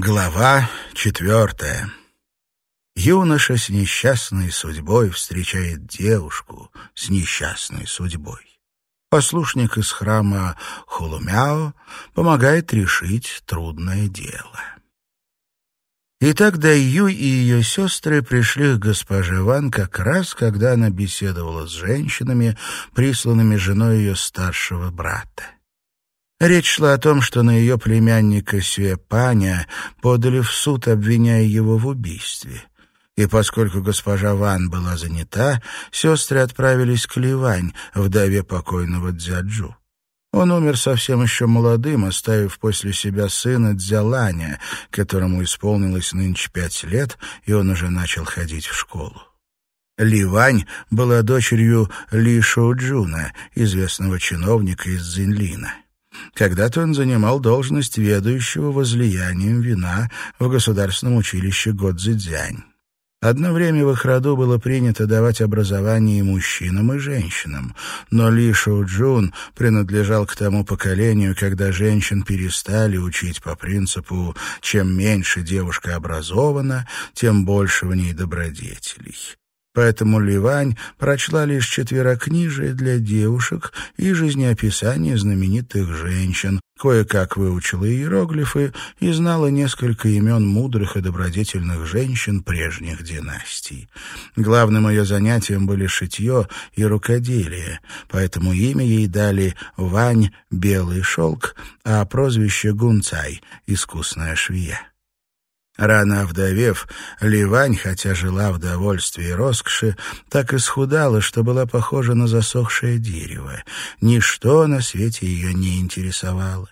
Глава четвертая. Юноша с несчастной судьбой встречает девушку с несчастной судьбой. Послушник из храма Хулумяо помогает решить трудное дело. Итак, Дайю и ее сестры пришли к госпоже Ван как раз, когда она беседовала с женщинами, присланными женой ее старшего брата. Речь шла о том, что на ее племянника Сюэпаня подали в суд, обвиняя его в убийстве. И поскольку госпожа Ван была занята, сестры отправились к Ливань, вдове покойного Дзяджу. Он умер совсем еще молодым, оставив после себя сына Дзяланя, которому исполнилось нынче пять лет, и он уже начал ходить в школу. Ливань была дочерью Ли Шоуджуна, известного чиновника из Зинлина. Когда-то он занимал должность ведущего возлиянием вина в государственном училище Годзидзянь. Одно время в их роду было принято давать образование и мужчинам, и женщинам, но Ли Шоуджун принадлежал к тому поколению, когда женщин перестали учить по принципу «чем меньше девушка образована, тем больше в ней добродетелей». Поэтому Ливань прочла лишь четверокнижие для девушек и жизнеописание знаменитых женщин, кое-как выучила иероглифы и знала несколько имен мудрых и добродетельных женщин прежних династий. Главным ее занятием были шитье и рукоделие, поэтому имя ей дали Вань «Белый шелк», а прозвище Гунцай «Искусная швея». Рано овдовев, Ливань, хотя жила в довольстве и роскоши, так и схудала, что была похожа на засохшее дерево. Ничто на свете ее не интересовало.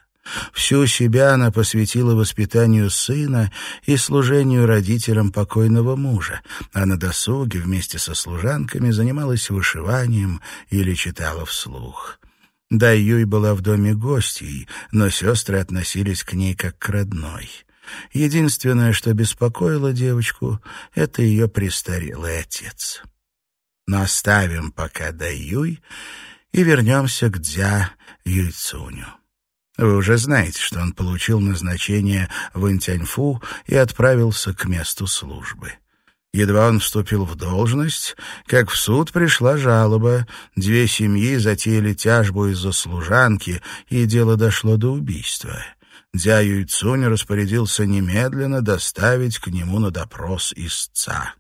Всю себя она посвятила воспитанию сына и служению родителям покойного мужа, а на досуге вместе со служанками занималась вышиванием или читала вслух. Дай Юй была в доме гостей, но сестры относились к ней как к родной. Единственное, что беспокоило девочку, это ее престарелый отец. Но оставим пока Даюй и вернемся к Дзя Юйцуню. Вы уже знаете, что он получил назначение в Интяньфу и отправился к месту службы. Едва он вступил в должность, как в суд пришла жалоба. Две семьи затеяли тяжбу из-за служанки, и дело дошло до убийства. Дзя Юйцунь распорядился немедленно доставить к нему на допрос истца.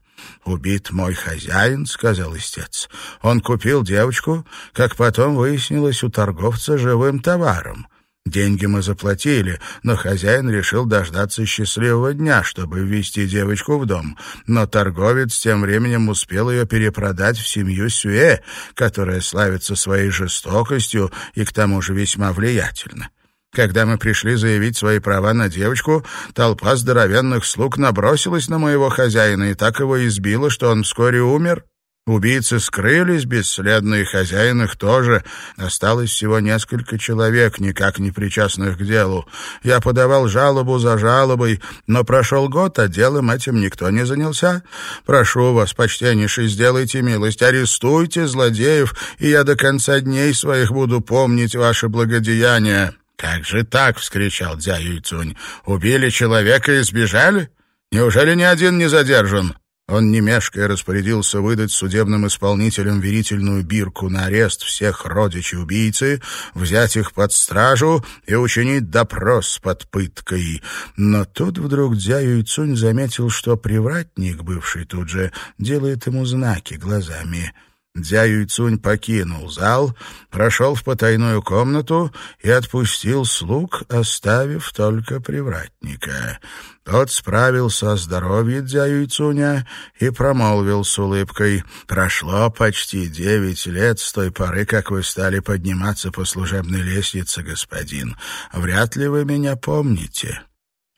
«Убит мой хозяин», — сказал истец. «Он купил девочку, как потом выяснилось, у торговца живым товаром». Деньги мы заплатили, но хозяин решил дождаться счастливого дня, чтобы ввести девочку в дом. Но торговец тем временем успел ее перепродать в семью Сюэ, которая славится своей жестокостью и к тому же весьма влиятельна. Когда мы пришли заявить свои права на девочку, толпа здоровенных слуг набросилась на моего хозяина и так его избила, что он вскоре умер. Убийцы скрылись бесследно, и хозяин их тоже. Осталось всего несколько человек, никак не причастных к делу. Я подавал жалобу за жалобой, но прошел год, а делом этим никто не занялся. Прошу вас, почтеннейший, сделайте милость, арестуйте злодеев, и я до конца дней своих буду помнить ваше благодеяние». «Как же так?» — вскричал Дзя Юйцунь. «Убили человека и сбежали? Неужели ни один не задержан?» Он, не мешкая, распорядился выдать судебным исполнителям верительную бирку на арест всех родичей убийцы, взять их под стражу и учинить допрос под пыткой. Но тут вдруг Дзя Юйцунь заметил, что привратник, бывший тут же, делает ему знаки глазами — Дзя Юйцунь покинул зал, прошел в потайную комнату и отпустил слуг, оставив только привратника. Тот справился о здоровье Дзя Юйцуня и промолвил с улыбкой. «Прошло почти девять лет с той поры, как вы стали подниматься по служебной лестнице, господин. Вряд ли вы меня помните».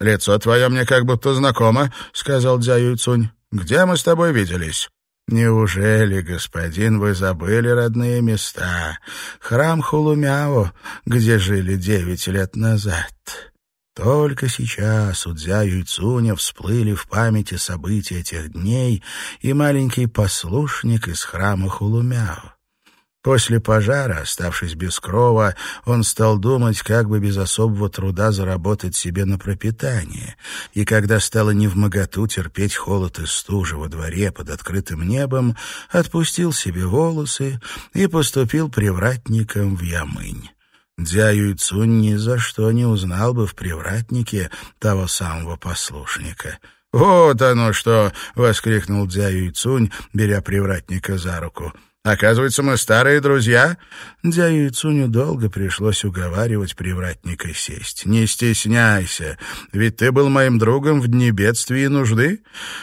«Лицо твое мне как будто знакомо», — сказал Дзя Юйцунь. «Где мы с тобой виделись?» «Неужели, господин, вы забыли родные места? Храм Хулумяо, где жили девять лет назад?» Только сейчас у Дзя Юйцуня всплыли в памяти события тех дней и маленький послушник из храма Хулумяо. После пожара, оставшись без крова, он стал думать, как бы без особого труда заработать себе на пропитание. И когда стало невмоготу терпеть холод и стужи во дворе под открытым небом, отпустил себе волосы и поступил привратником в Ямынь. Дзя Юйцунь ни за что не узнал бы в привратнике того самого послушника — «Вот оно что!» — воскликнул Дзя Юйцунь, беря привратника за руку. Оказывается, мы старые друзья. Дзя Юйцуню долго пришлось уговаривать привратника сесть. Не стесняйся, ведь ты был моим другом в дни бедствия и нужды.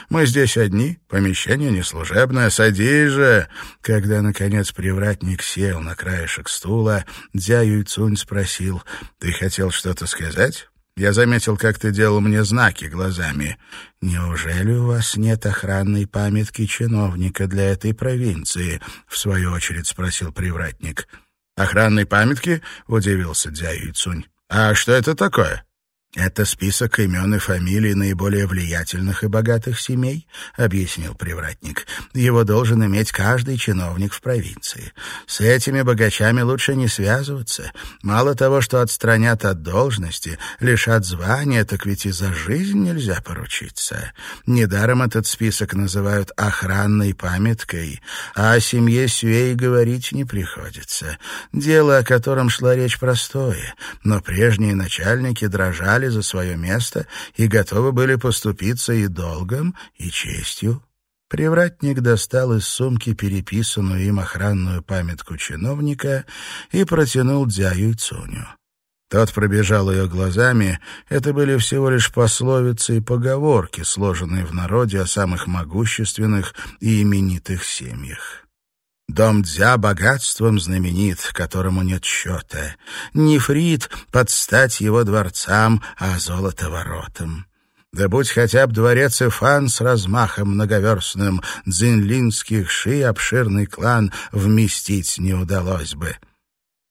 Мы здесь одни, помещение неслужебное, садись же. Когда, наконец, привратник сел на краешек стула, Дзя Юйцунь спросил, ты хотел что-то сказать? Я заметил, как ты делал мне знаки глазами. Неужели у вас нет охранной памятки чиновника для этой провинции? В свою очередь спросил привратник. Охранной памятки? Удивился Дзя Юйцунь. А что это такое? «Это список имен и фамилий наиболее влиятельных и богатых семей», — объяснил привратник. «Его должен иметь каждый чиновник в провинции. С этими богачами лучше не связываться. Мало того, что отстранят от должности, лишат звания, так ведь и за жизнь нельзя поручиться. Недаром этот список называют охранной памяткой, а о семье Сюэй говорить не приходится. Дело, о котором шла речь, простое, но прежние начальники дрожали за свое место и готовы были поступиться и долгом, и честью. Привратник достал из сумки переписанную им охранную памятку чиновника и протянул Дзяю Цуню. Тот пробежал ее глазами. Это были всего лишь пословицы и поговорки, сложенные в народе о самых могущественных и именитых семьях. Дом Дзя богатством знаменит, которому нет счета. Нефрит под стать его дворцам, а золото воротам. Да будь хотя бы дворец Ифан с размахом многоверстным, дзинлинских ши обширный клан вместить не удалось бы.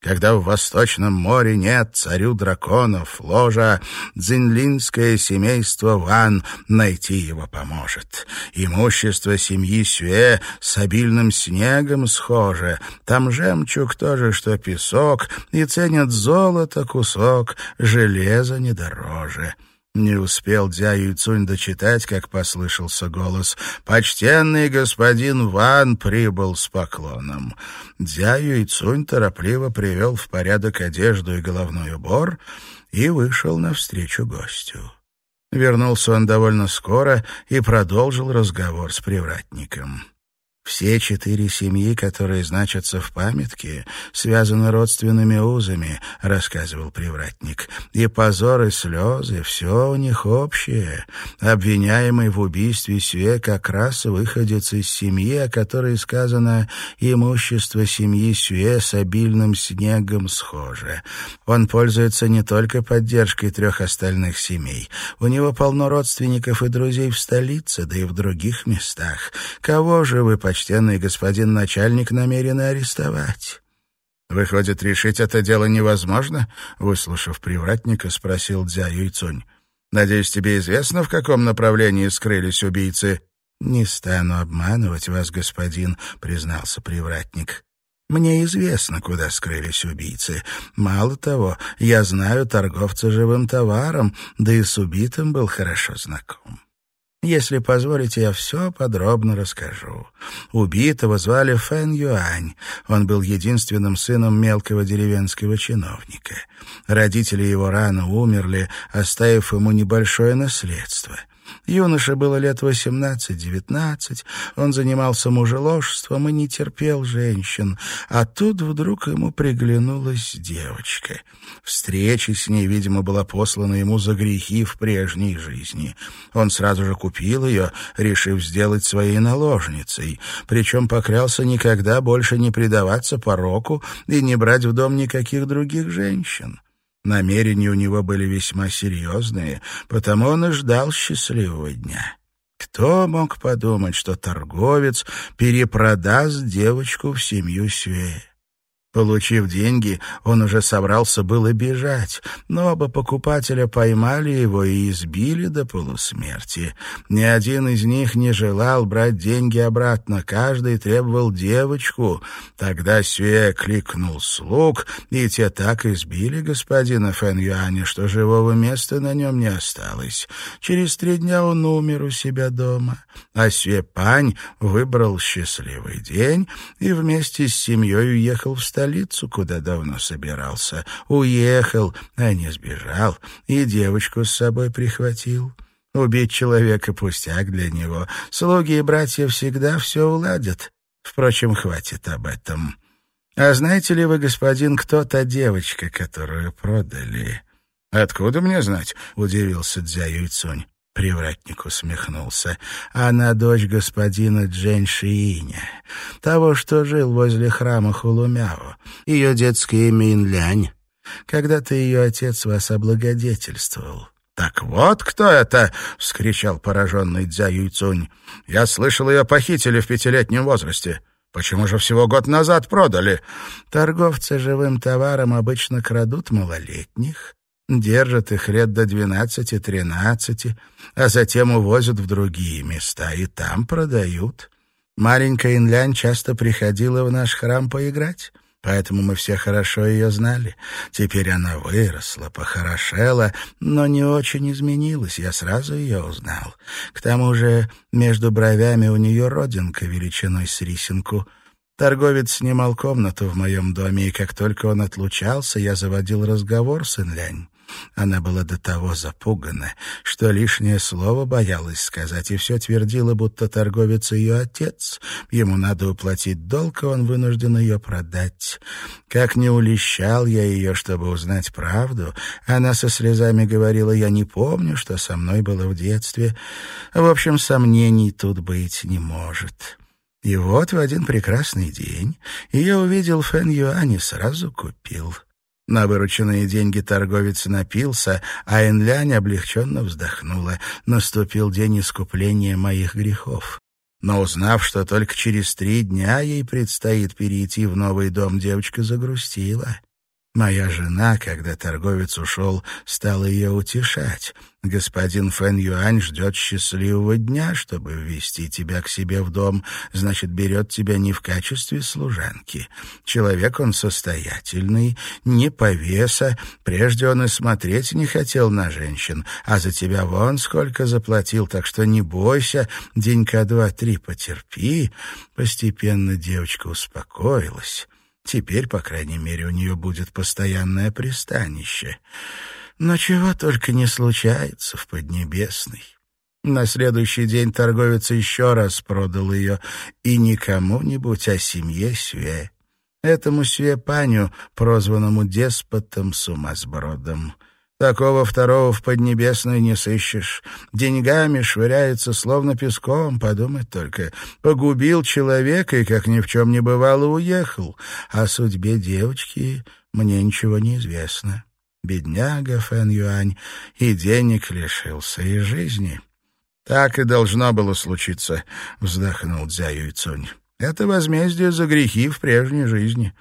Когда в Восточном море нет царю драконов ложа, дзинлинское семейство Ван найти его поможет. Имущество семьи Сюэ с обильным снегом схоже. Там жемчуг тоже, что песок, и ценят золото кусок, железо не дороже. Не успел Дзя Юйцунь дочитать, как послышался голос. «Почтенный господин Ван прибыл с поклоном». Дзя Юйцунь торопливо привел в порядок одежду и головной убор и вышел навстречу гостю. Вернулся он довольно скоро и продолжил разговор с привратником. Все четыре семьи, которые значатся в памятке, связаны родственными узами, — рассказывал привратник. И позор, и слезы — все у них общее. Обвиняемый в убийстве Сюэ как раз выходец из семьи, о которой сказано «имущество семьи Сюэ с обильным снегом схоже». Он пользуется не только поддержкой трех остальных семей. У него полно родственников и друзей в столице, да и в других местах. Кого же вы, почтенный господин начальник, намерены арестовать. «Выходит, решить это дело невозможно?» — выслушав привратника, спросил Дзя Юйцунь. «Надеюсь, тебе известно, в каком направлении скрылись убийцы?» «Не стану обманывать вас, господин», — признался привратник. «Мне известно, куда скрылись убийцы. Мало того, я знаю торговца живым товаром, да и с убитым был хорошо знаком. Если позволите, я все подробно расскажу. Убитого звали Фэн Юань. Он был единственным сыном мелкого деревенского чиновника. Родители его рано умерли, оставив ему небольшое наследство — Юноше было лет восемнадцать-девятнадцать, он занимался мужеложством и не терпел женщин, а тут вдруг ему приглянулась девочка. Встреча с ней, видимо, была послана ему за грехи в прежней жизни. Он сразу же купил ее, решив сделать своей наложницей, причем поклялся никогда больше не предаваться пороку и не брать в дом никаких других женщин. Намерения у него были весьма серьезные, потому он и ждал счастливого дня. Кто мог подумать, что торговец перепродаст девочку в семью Сюэ? Получив деньги, он уже собрался было бежать, но оба покупателя поймали его и избили до полусмерти. Ни один из них не желал брать деньги обратно, каждый требовал девочку. Тогда Сюэ кликнул слуг, и те так избили господина Фэн Юаня, что живого места на нем не осталось. Через три дня он умер у себя дома, а Сюэ Пань выбрал счастливый день и вместе с семьей уехал в столицу столицу, куда давно собирался. Уехал, а не сбежал, и девочку с собой прихватил. Убить человека пустяк для него. Слуги и братья всегда все уладят. Впрочем, хватит об этом. А знаете ли вы, господин, кто та девочка, которую продали? Откуда мне знать? удивился Дзя Юйцунь. Привратник усмехнулся. Она дочь господина Джень Шииня, того, что жил возле храма Хулумяо. Ее детское имя Инлянь. Когда-то ее отец вас облагодетельствовал. «Так вот кто это!» — вскричал пораженный Дзя Юйцунь. «Я слышал, ее похитили в пятилетнем возрасте. Почему же всего год назад продали?» «Торговцы живым товаром обычно крадут малолетних, Держат их лет до двенадцати-тринадцати, а затем увозят в другие места и там продают. Маленькая Инлянь часто приходила в наш храм поиграть, поэтому мы все хорошо ее знали. Теперь она выросла, похорошела, но не очень изменилась, я сразу ее узнал. К тому же между бровями у нее родинка величиной с рисинку — Торговец снимал комнату в моем доме, и как только он отлучался, я заводил разговор с Инлянь. Она была до того запугана, что лишнее слово боялась сказать, и все твердила, будто торговец ее отец. Ему надо уплатить долг, и он вынужден ее продать. Как не улещал я ее, чтобы узнать правду, она со слезами говорила, «Я не помню, что со мной было в детстве». В общем, сомнений тут быть не может». И вот в один прекрасный день я увидел Фэн Юань и сразу купил. На вырученные деньги торговец напился, а Энлянь облегченно вздохнула. Наступил день искупления моих грехов. Но узнав, что только через три дня ей предстоит перейти в новый дом, девочка загрустила. Моя жена, когда торговец ушел, стала ее утешать. Господин Фэн Юань ждет счастливого дня, чтобы ввести тебя к себе в дом. Значит, берет тебя не в качестве служанки. Человек он состоятельный, не повеса. Прежде он и смотреть не хотел на женщин, а за тебя вон сколько заплатил, так что не бойся, денька два-три потерпи. Постепенно девочка успокоилась. Теперь, по крайней мере, у нее будет постоянное пристанище. Но чего только не случается в Поднебесной. На следующий день торговец еще раз продал ее, и не кому-нибудь, а семье Сюэ. Этому Сюэ Паню, прозванному деспотом сумасбродом. Такого второго в Поднебесной не сыщешь. Деньгами швыряется, словно песком, подумать только. Погубил человека и, как ни в чем не бывало, уехал. О судьбе девочки мне ничего не известно. Бедняга Фэн Юань и денег лишился, и жизни. «Так и должно было случиться», — вздохнул Дзя Юйцунь. «Это возмездие за грехи в прежней жизни.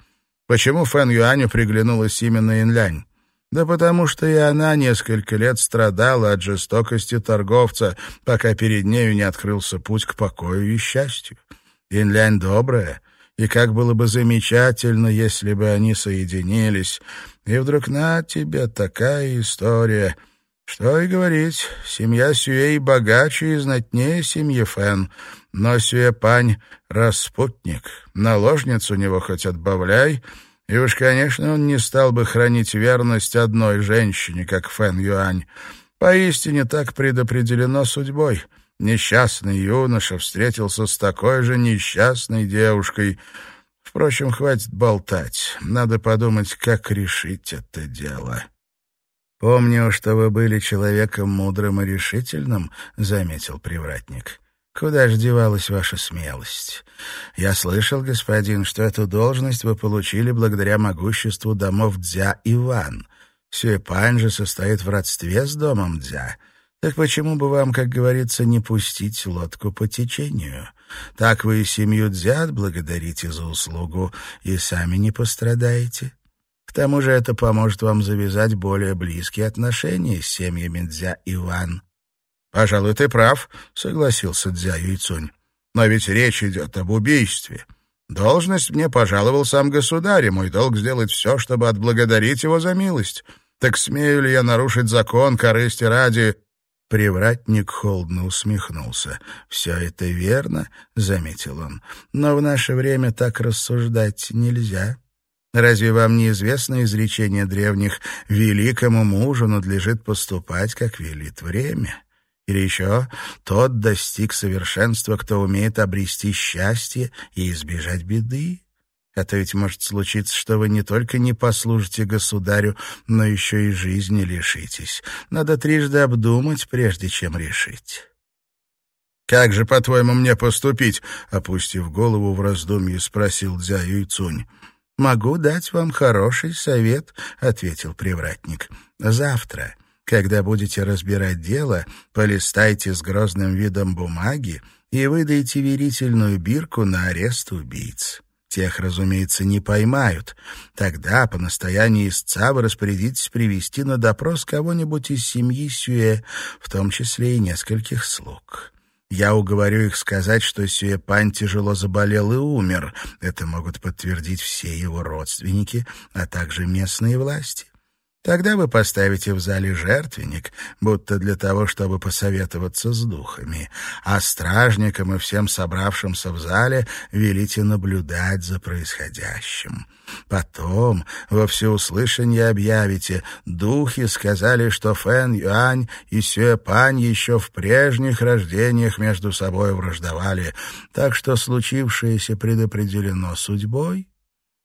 Почему Фэн Юаню приглянулась именно Инлянь? Да потому что и она несколько лет страдала от жестокости торговца, пока перед нею не открылся путь к покою и счастью. Инлянь добрая, и как было бы замечательно, если бы они соединились. И вдруг на тебе такая история. Что и говорить, семья Сюэй богаче и знатнее семьи Фэн, но Сюэ-пань — распутник, наложниц у него хоть отбавляй — и уж, конечно, он не стал бы хранить верность одной женщине, как Фэн Юань. Поистине так предопределено судьбой. Несчастный юноша встретился с такой же несчастной девушкой. Впрочем, хватит болтать. Надо подумать, как решить это дело. «Помню, что вы были человеком мудрым и решительным», — заметил привратник. Куда же девалась ваша смелость? Я слышал, господин, что эту должность вы получили благодаря могуществу домов Дзя и Ван. Сюэпань же состоит в родстве с домом Дзя. Так почему бы вам, как говорится, не пустить лодку по течению? Так вы и семью дзят благодарите за услугу и сами не пострадаете. К тому же это поможет вам завязать более близкие отношения с семьями Дзя и Ван. «Пожалуй, ты прав», — согласился Дзя Юйцунь. «Но ведь речь идет об убийстве. Должность мне пожаловал сам государь, и мой долг сделать все, чтобы отблагодарить его за милость. Так смею ли я нарушить закон корысти ради...» Привратник холодно усмехнулся. «Все это верно», — заметил он, — «но в наше время так рассуждать нельзя». Разве вам не известно изречение древних «великому мужу надлежит поступать, как велит время»? Или еще «тот достиг совершенства, кто умеет обрести счастье и избежать беды»? Это ведь может случиться, что вы не только не послужите государю, но еще и жизни лишитесь. Надо трижды обдумать, прежде чем решить. «Как же, по-твоему, мне поступить?» — опустив голову в раздумье, спросил Дзя Юйцунь. «Могу дать вам хороший совет», — ответил привратник. «Завтра, когда будете разбирать дело, полистайте с грозным видом бумаги и выдайте верительную бирку на арест убийц. Тех, разумеется, не поймают. Тогда, по настоянию истца, вы распорядитесь привести на допрос кого-нибудь из семьи Сюэ, в том числе и нескольких слуг. Я уговорю их сказать, что Сюэпань тяжело заболел и умер. Это могут подтвердить все его родственники, а также местные власти. Тогда вы поставите в зале жертвенник, будто для того, чтобы посоветоваться с духами, а стражникам и всем собравшимся в зале велите наблюдать за происходящим. Потом во всеуслышание объявите, духи сказали, что Фэн Юань и Сюэ Пань еще в прежних рождениях между собой враждовали, так что случившееся предопределено судьбой,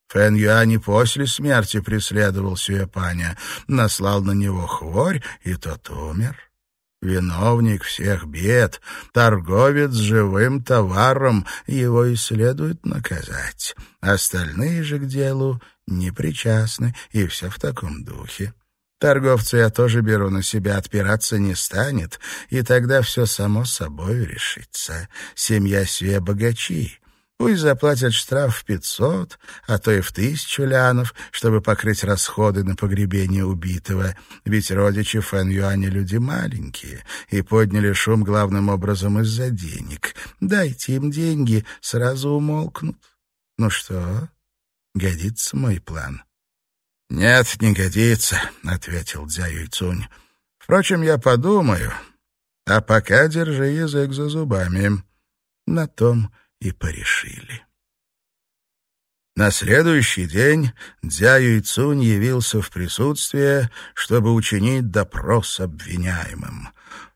Фэн Юань и после смерти преследовал Сюэпаня, наслал на него хворь, и тот умер. Виновник всех бед, торговец живым товаром, его и следует наказать. Остальные же к делу не причастны, и все в таком духе. Торговца я тоже беру на себя, отпираться не станет, и тогда все само собой решится. Семья Сюэ богачи, Пусть заплатят штраф в пятьсот, а то и в тысячу лянов, чтобы покрыть расходы на погребение убитого, ведь родичи Фэн Юаня люди маленькие и подняли шум главным образом из-за денег. Дайте им деньги, сразу умолкнут. Ну что, годится мой план? — Нет, не годится, — ответил Дзя Юйцунь. — Впрочем, я подумаю, а пока держи язык за зубами. На том и порешили. На следующий день Дзя Юйцунь явился в присутствие, чтобы учинить допрос обвиняемым.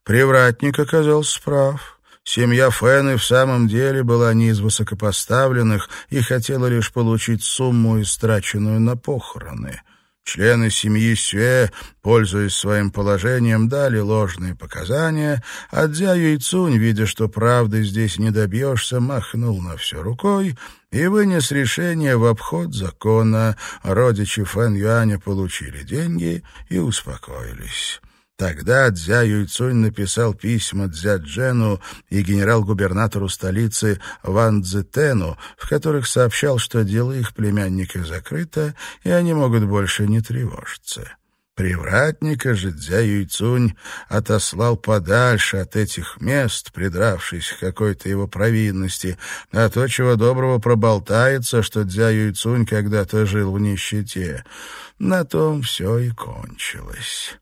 Привратник оказался прав. Семья Фэн в самом деле была не из высокопоставленных и хотела лишь получить сумму, истраченную на похороны — Члены семьи Сюэ, пользуясь своим положением, дали ложные показания, а Дзя Юйцунь, видя, что правды здесь не добьешься, махнул на все рукой и вынес решение в обход закона. Родичи Фэн Юаня получили деньги и успокоились. Тогда Дзя Юйцунь написал письма Дзя Джену и генерал-губернатору столицы Ван Цзетену, в которых сообщал, что дело их племянника закрыто, и они могут больше не тревожиться. Привратника же Дзя Юйцунь отослал подальше от этих мест, придравшись к какой-то его провинности, а то, чего доброго, проболтается, что Дзя Юйцунь когда-то жил в нищете. На том все и кончилось.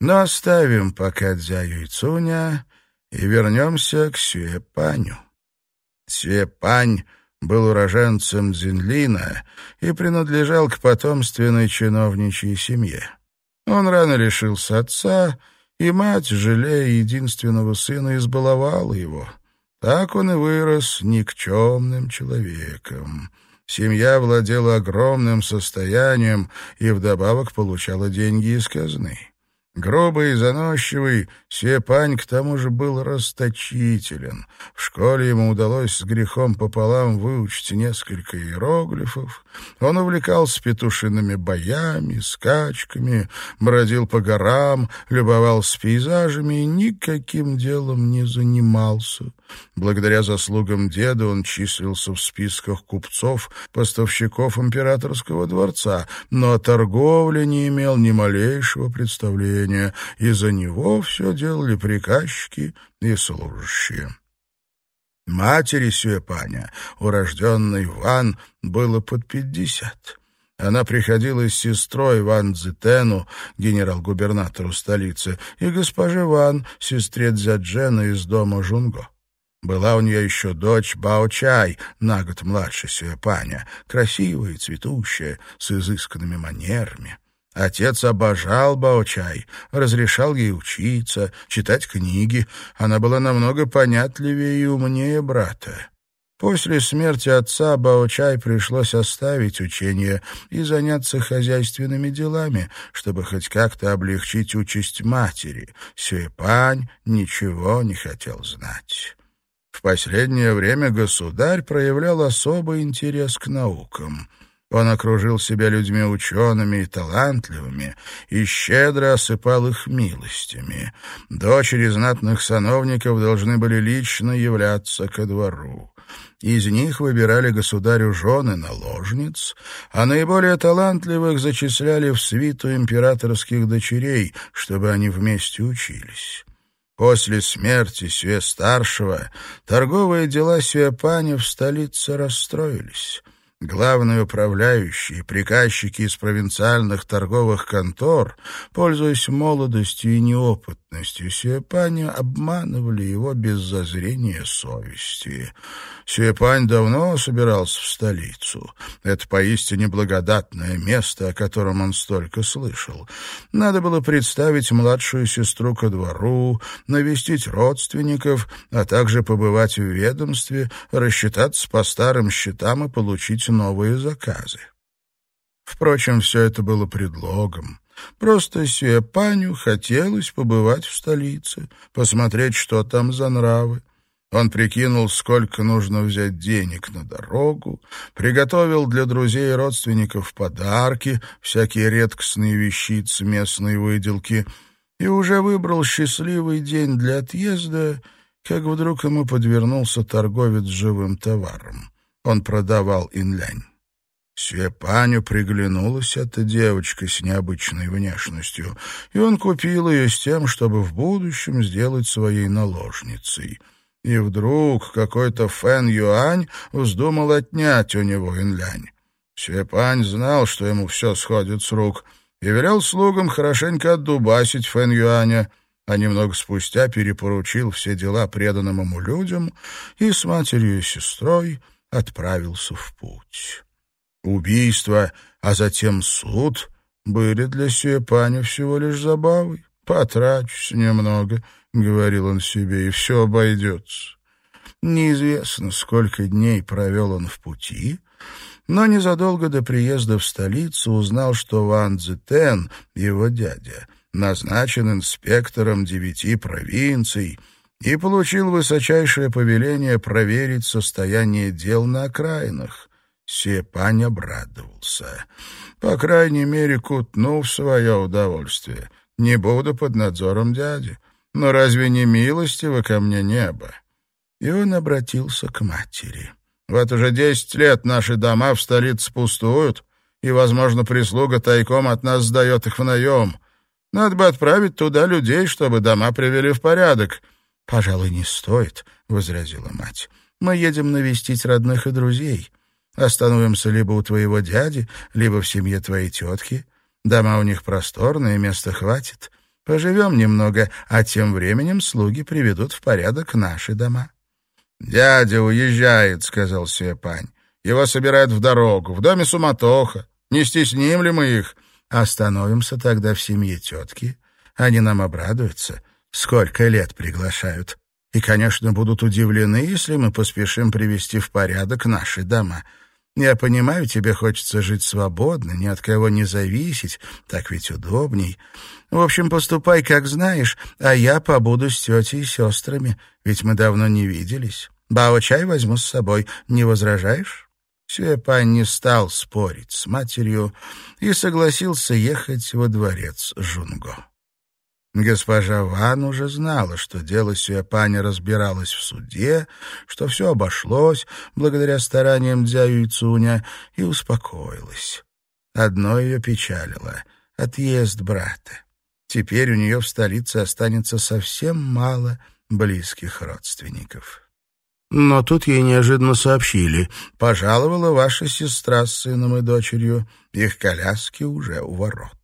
Но оставим пока Дзяю и Цуня и вернемся к Сюэпаню. Сюэпань был уроженцем Дзинлина и принадлежал к потомственной чиновничьей семье. Он рано лишился отца, и мать, жалея единственного сына, избаловала его. Так он и вырос никчемным человеком. Семья владела огромным состоянием и вдобавок получала деньги из казны. Грубый и заносчивый, Сепань к тому же был расточителен. В школе ему удалось с грехом пополам выучить несколько иероглифов. Он увлекался петушиными боями, скачками, бродил по горам, любовался пейзажами и никаким делом не занимался. Благодаря заслугам деда он числился в списках купцов, поставщиков императорского дворца, но о торговле не имел ни малейшего представления, и за него все делали приказчики и служащие. Матери Сюэпаня, урожденной Ван, было под пятьдесят. Она приходила с сестрой Ван Цзетену, генерал-губернатору столицы, и госпоже Ван, сестре Дзяджена из дома Жунго. Была у нее еще дочь Бао-Чай, на год младше Сюэпаня, красивая и цветущая, с изысканными манерами. Отец обожал Бао-Чай, разрешал ей учиться, читать книги. Она была намного понятливее и умнее брата. После смерти отца Бао-Чай пришлось оставить учение и заняться хозяйственными делами, чтобы хоть как-то облегчить участь матери. Сюэпань ничего не хотел знать. В последнее время государь проявлял особый интерес к наукам. Он окружил себя людьми учеными и талантливыми и щедро осыпал их милостями. Дочери знатных сановников должны были лично являться ко двору. Из них выбирали государю жены наложниц, а наиболее талантливых зачисляли в свиту императорских дочерей, чтобы они вместе учились. После смерти Сюэ-старшего торговые дела Сюэпаня в столице расстроились. Главные управляющие приказчики из провинциальных торговых контор, пользуясь молодостью и неопытностью Сюэпаня, обманывали его без зазрения совести. Сюэпань давно собирался в столицу. Это поистине благодатное место, о котором он столько слышал. Надо было представить младшую сестру ко двору, навестить родственников, а также побывать в ведомстве, рассчитаться по старым счетам и получить новые заказы. Впрочем, все это было предлогом. Просто Сюэпаню хотелось побывать в столице, посмотреть, что там за нравы. Он прикинул, сколько нужно взять денег на дорогу, приготовил для друзей и родственников подарки, всякие редкостные вещицы, местные выделки, и уже выбрал счастливый день для отъезда, как вдруг ему подвернулся торговец живым товаром. Он продавал инлянь. Свепаню приглянулась эта девочка с необычной внешностью, и он купил ее с тем, чтобы в будущем сделать своей наложницей — и вдруг какой-то Фэн Юань вздумал отнять у него инлянь. Сюэпань знал, что ему все сходит с рук, и велел слугам хорошенько отдубасить Фэн Юаня, а немного спустя перепоручил все дела преданным ему людям и с матерью и сестрой отправился в путь. Убийство, а затем суд были для Сюэпаня всего лишь забавой. Потрачусь немного —— говорил он себе, — и все обойдется. Неизвестно, сколько дней провел он в пути, но незадолго до приезда в столицу узнал, что Ван Цзетен, его дядя, назначен инспектором девяти провинций и получил высочайшее повеление проверить состояние дел на окраинах. Сепань обрадовался. По крайней мере, кутнул в свое удовольствие. Не буду под надзором дяди. Но разве не милостиво ко мне небо?» И он обратился к матери. «Вот уже десять лет наши дома в столице пустуют, и, возможно, прислуга тайком от нас сдает их в наем. Надо бы отправить туда людей, чтобы дома привели в порядок». «Пожалуй, не стоит», — возразила мать. «Мы едем навестить родных и друзей. Остановимся либо у твоего дяди, либо в семье твоей тетки. Дома у них просторные, места хватит. Поживем немного, а тем временем слуги приведут в порядок наши дома». «Дядя уезжает», — сказал Сепань. «Его собирают в дорогу. В доме суматоха. Не стесним ли мы их?» «Остановимся тогда в семье тетки. Они нам обрадуются. Сколько лет приглашают. И, конечно, будут удивлены, если мы поспешим привести в порядок наши дома. Я понимаю, тебе хочется жить свободно, ни от кого не зависеть, так ведь удобней. В общем, поступай, как знаешь, а я побуду с тетей и сестрами, ведь мы давно не виделись. Бао-чай возьму с собой, не возражаешь?» Сюэпань не стал спорить с матерью и согласился ехать во дворец Жунго. Госпожа Ван уже знала, что дело Сюэпаня разбиралось в суде, что все обошлось благодаря стараниям Дзяю и Цуня, и успокоилась. Одно ее печалило — отъезд брата. Теперь у нее в столице останется совсем мало близких родственников. Но тут ей неожиданно сообщили. Пожаловала ваша сестра с сыном и дочерью. Их коляски уже у ворот.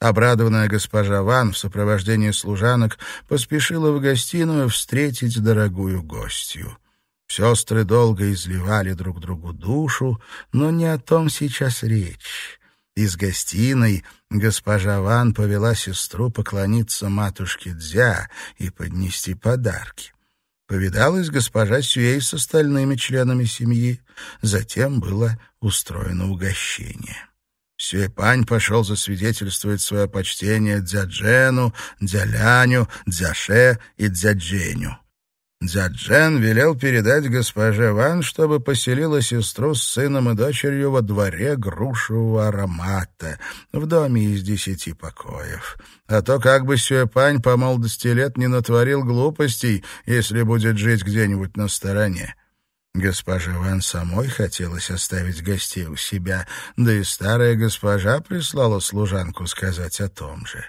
Обрадованная госпожа Ван в сопровождении служанок поспешила в гостиную встретить дорогую гостью. Сестры долго изливали друг другу душу, но не о том сейчас речь. Из гостиной госпожа Ван повела сестру поклониться матушке Дзя и поднести подарки. Повидалась госпожа Сюэй с остальными членами семьи. Затем было устроено угощение. Сюэпань пошел засвидетельствовать свое почтение Дзяджену, Дзяляню, Дзяше и Дзядженю. Дзяджен велел передать госпоже Ван, чтобы поселила сестру с сыном и дочерью во дворе грушевого аромата, в доме из десяти покоев. А то как бы Сюэпань по молодости лет не натворил глупостей, если будет жить где-нибудь на стороне. Госпоже Ван самой хотелось оставить гостей у себя, да и старая госпожа прислала служанку сказать о том же.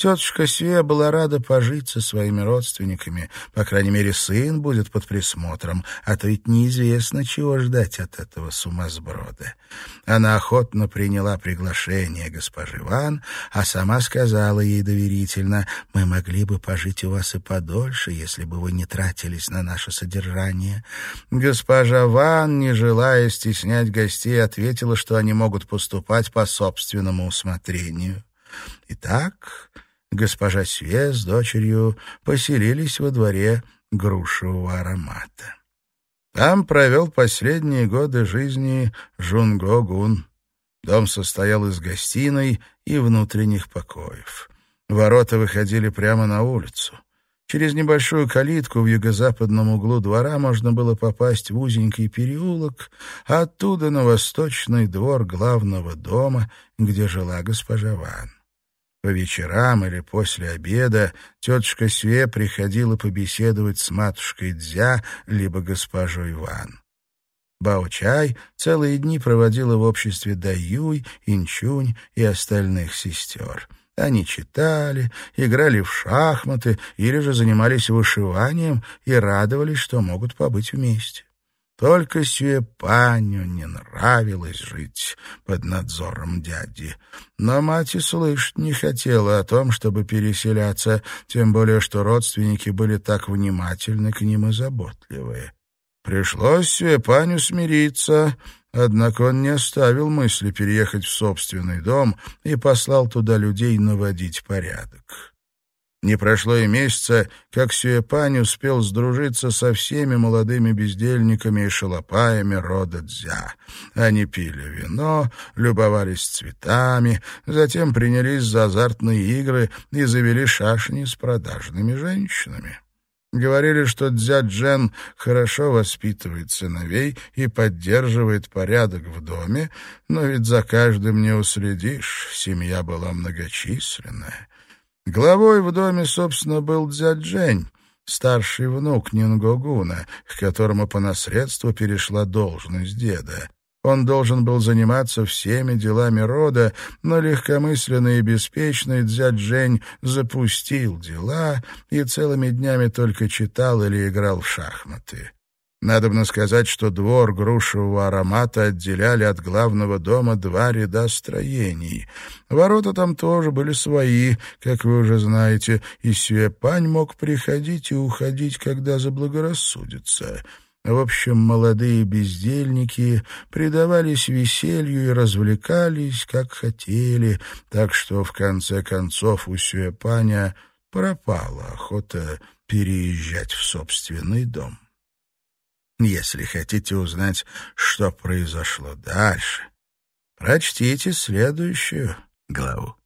Тетушка Свея была рада пожить со своими родственниками. По крайней мере, сын будет под присмотром, а то ведь неизвестно, чего ждать от этого сумасброда. Она охотно приняла приглашение госпожи Ван, а сама сказала ей доверительно, «Мы могли бы пожить у вас и подольше, если бы вы не тратились на наше содержание». Госпожа Ван, не желая стеснять гостей, ответила, что они могут поступать по собственному усмотрению. Итак, госпожа Све с дочерью поселились во дворе грушевого аромата. Там провел последние годы жизни Жунго Гун. Дом состоял из гостиной и внутренних покоев. Ворота выходили прямо на улицу. Через небольшую калитку в юго-западном углу двора можно было попасть в узенький переулок, а оттуда на восточный двор главного дома, где жила госпожа Ван. По вечерам или после обеда тетушка Све приходила побеседовать с матушкой Дзя либо госпожой Ван. Бао-чай целые дни проводила в обществе Даюй, Инчунь и остальных сестер. Они читали, играли в шахматы или же занимались вышиванием и радовались, что могут побыть вместе. Только Сюэпаню не нравилось жить под надзором дяди. Но мать и слышать не хотела о том, чтобы переселяться, тем более что родственники были так внимательны к ним и заботливые. Пришлось Сюэпаню смириться, однако он не оставил мысли переехать в собственный дом и послал туда людей наводить порядок. Не прошло и месяца, как Сюэпань успел сдружиться со всеми молодыми бездельниками и шалопаями рода Дзя. Они пили вино, любовались цветами, затем принялись за азартные игры и завели шашни с продажными женщинами. Говорили, что Дзя Джен хорошо воспитывает сыновей и поддерживает порядок в доме, но ведь за каждым не уследишь, семья была многочисленная. Главой в доме, собственно, был Дзяджень, старший внук Нингогуна, к которому по наследству перешла должность деда. Он должен был заниматься всеми делами рода, но легкомысленный и беспечный Дзяджень запустил дела и целыми днями только читал или играл в шахматы. Надобно сказать, что двор грушевого аромата отделяли от главного дома два ряда строений. Ворота там тоже были свои, как вы уже знаете, и Сюэпань мог приходить и уходить, когда заблагорассудится. В общем, молодые бездельники предавались веселью и развлекались, как хотели, так что в конце концов у Сюэпаня пропала охота переезжать в собственный дом. Если хотите узнать, что произошло дальше, прочтите следующую главу.